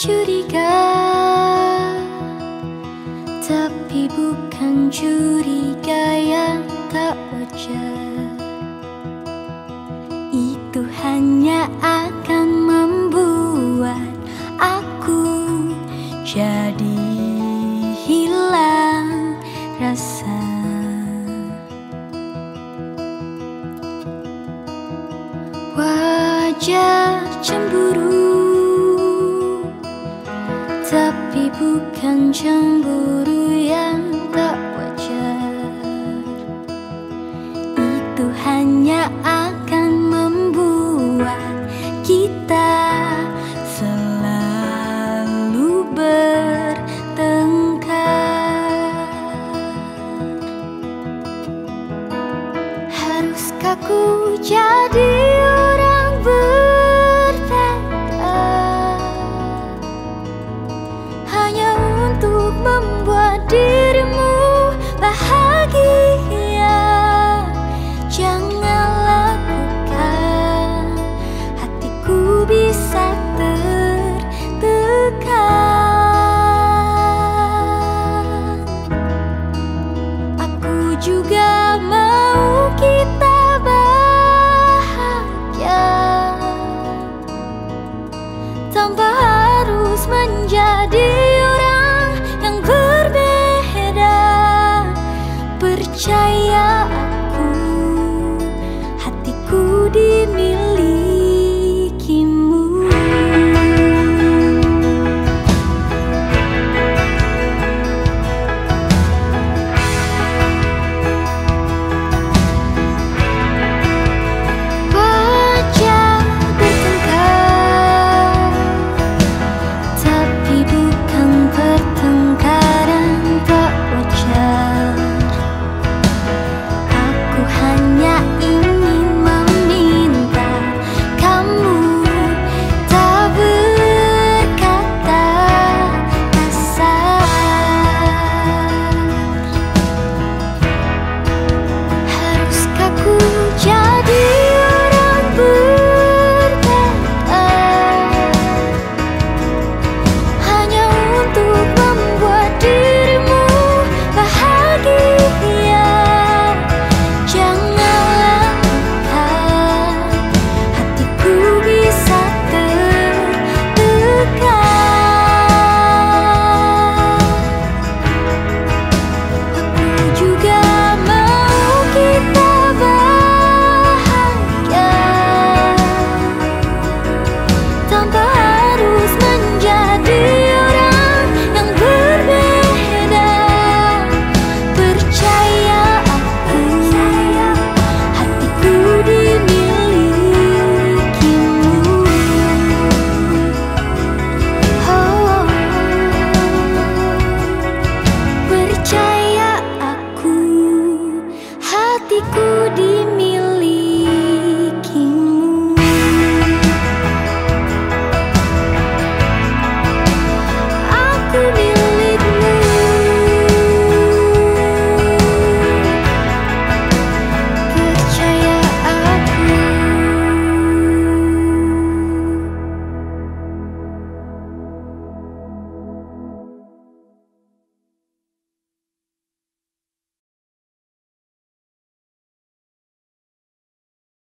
curiga. Tapi bukan curiga yang tak wajar. Itu hanya akan membuat aku jadi hilang rasa. Wajar cemburu bukan cemburu yang tak wajar. Itu hanya akan membuat kita selalu bertengkar. Haruskah ku jadi juga mau kita bahagia. Tanpa